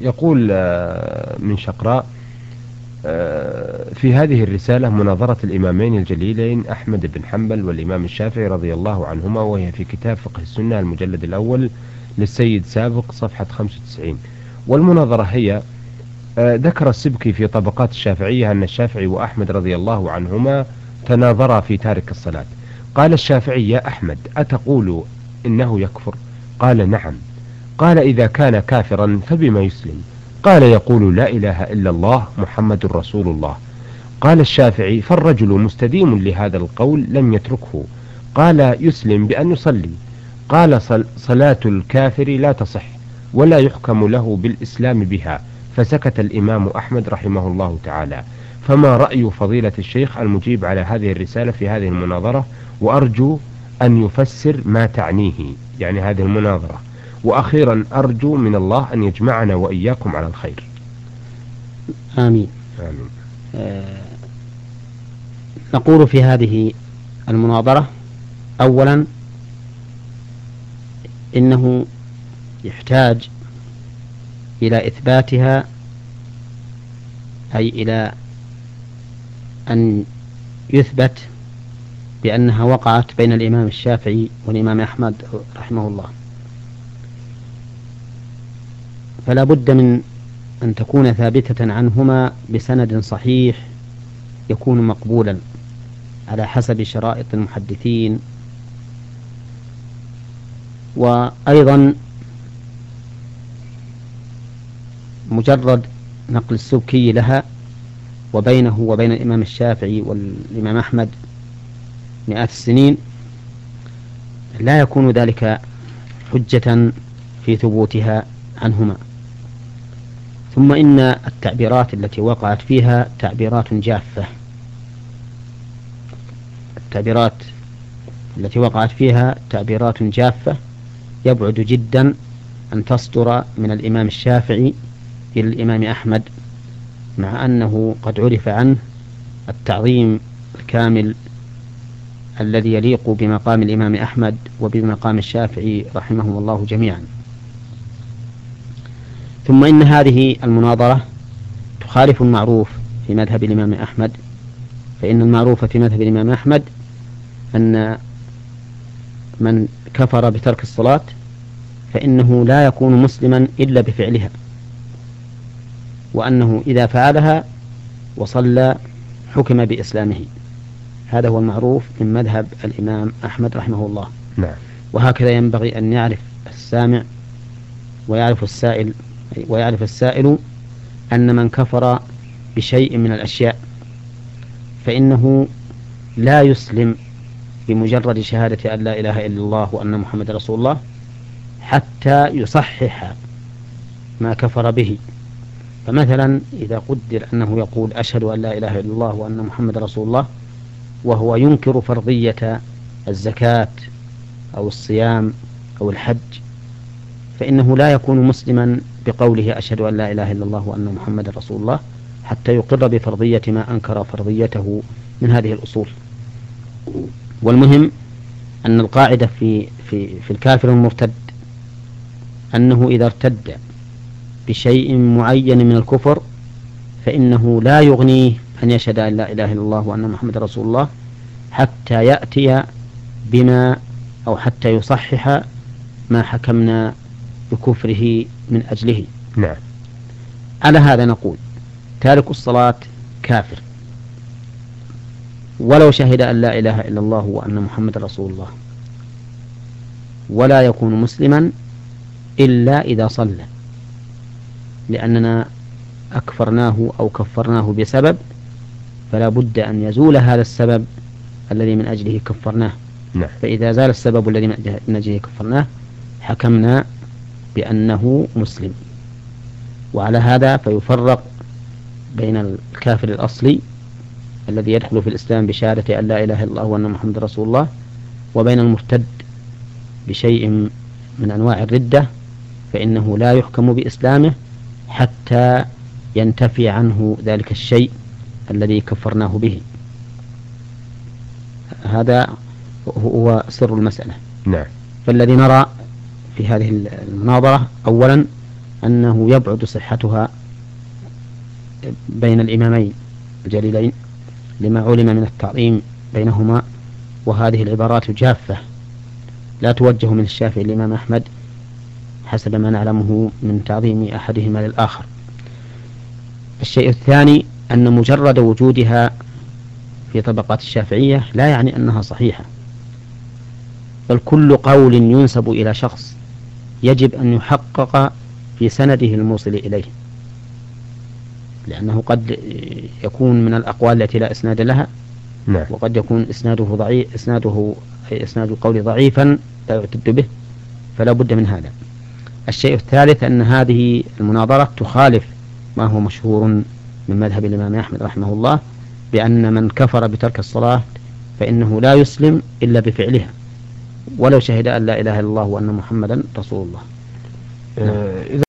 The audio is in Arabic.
يقول من شقراء في هذه الرسالة مناظرة الإمامين الجليلين أحمد بن حنبل والإمام الشافعي رضي الله عنهما وهي في كتاب فقه السنة المجلد الأول للسيد سابق صفحة 95 والمناظرة هي ذكر السبكي في طبقات الشافعية أن الشافعي وأحمد رضي الله عنهما تناظرا في تارك الصلاة. قال الشافعي يا أحمد أتقول إنه يكفر؟ قال نعم. قال إذا كان كافرا فبما يسلم. قال يقول لا إله إلا الله محمد رسول الله. قال الشافعي فالرجل مستديم لهذا القول لم يتركه. قال يسلم بأن يصلي. قال صلاة الكافر لا تصح ولا يحكم له بالإسلام بها. فسكت الإمام أحمد رحمه الله تعالى. فما رأي فضيلة الشيخ المجيب على هذه الرسالة في هذه المناظرة؟ وأرجو أن يفسر ما تعنيه. يعني هذه المناظرة. وأخيرا أرجو من الله أن يجمعنا وإياكم على الخير. آمين, آمين. آه نقول في هذه المناظرة أولا إنه يحتاج إلى إثباتها أي إلى أن يثبت بأنها وقعت بين الإمام الشافعي والإمام أحمد رحمه الله. فلا بد من أن تكون ثابتة عنهما بسند صحيح يكون مقبولا على حسب شرائط المحدثين. وأيضا مجرد نقل السبكي لها وبينه وبين الإمام الشافعي والإمام أحمد مئات السنين لا يكون ذلك حجة في ثبوتها عنهما. ثم إن التعبيرات التي وقعت فيها تعبيرات جافة. التعبيرات التي وقعت فيها تعبيرات جافة يبعد جدا أن تصدر من الإمام الشافعي إلى الإمام أحمد مع أنه قد عرف عنه التعظيم الكامل الذي يليق بمقام الإمام أحمد وبمقام الشافعي رحمهم الله جميعا. ثم إن هذه المناظرة تخالف المعروف في مذهب الإمام أحمد فإن المعروف في مذهب الإمام أحمد أن من كفر بترك الصلاة فإنه لا يكون مسلما إلا بفعلها وأنه إذا فعلها وصلى حكم بإسلامه هذا هو المعروف من مذهب الإمام أحمد رحمه الله نعم. وهكذا ينبغي أن يعرف السامع ويعرف السائل ويعرف السائل أن من كفر بشيء من الأشياء فإنه لا يسلم بمجرد شهادة أن لا إله إلا الله وأن محمد رسول الله حتى يصحح ما كفر به. فمثلا إذا قدر أنه يقول أشهد أن لا إله إلا الله وأن محمد رسول الله وهو ينكر فرضية الزكاة أو الصيام أو الحج فإنه لا يكون مسلما بقوله أشهد أن لا إله إلا الله وأن محمد رسول الله حتى يقر بفرضية ما أنكر فرضيته من هذه الأصول. والمهم أن القاعدة في في في الكافر المرتد أنه إذا ارتد بشيء معين من الكفر فإنه لا يغنيه أن يشهد أن لا إله إلا الله وأن محمد رسول الله حتى يأتي بما أو حتى يصحح ما حكمنا بكفره من أجله. نعم. على هذا نقول تارك الصلاة كافر. ولو شهد أن لا إله إلا الله وأن محمد رسول الله. ولا يكون مسلما إلا إذا صلى. لأننا أكفرناه أو كفرناه بسبب فلا بد أن يزول هذا السبب الذي من أجله كفرناه. نعم. فإذا زال السبب الذي من أجله كفرناه حكمنا بأنه مسلم. وعلى هذا فيفرق بين الكافر الأصلي الذي يدخل في الإسلام بشهادة أن لا إله إلا الله وأن محمد رسول الله وبين المرتد بشيء من أنواع الردة فإنه لا يحكم بإسلامه حتى ينتفي عنه ذلك الشيء الذي كفرناه به. هذا هو سر المسألة. نعم. فالذي نرى في هذه المناظرة. أولا أنه يبعد صحتها بين الإمامين الجليلين لما علم من التعظيم بينهما وهذه العبارات جافة. لا توجه من الشافعي الإمام أحمد حسب ما نعلمه من تعظيم أحدهما للآخر. الشيء الثاني أن مجرد وجودها في طبقات الشافعية لا يعني أنها صحيحة بل كل قول ينسب إلى شخص يجب أن يحقق في سنده الموصل إليه لأنه قد يكون من الأقوال التي لا إسناد لها نعم. وقد يكون إسناده ضعيف إسناده أي إسناد القول ضعيفا لا يعتد به فلا بد من هذا. الشيء الثالث أن هذه المناظرة تخالف ما هو مشهور من مذهب الإمام أحمد رحمه الله بأن من كفر بترك الصلاة فإنه لا يسلم إلا بفعلها. ولو شهد أن لا إله إلا الله وأن محمدا رسول الله. إذا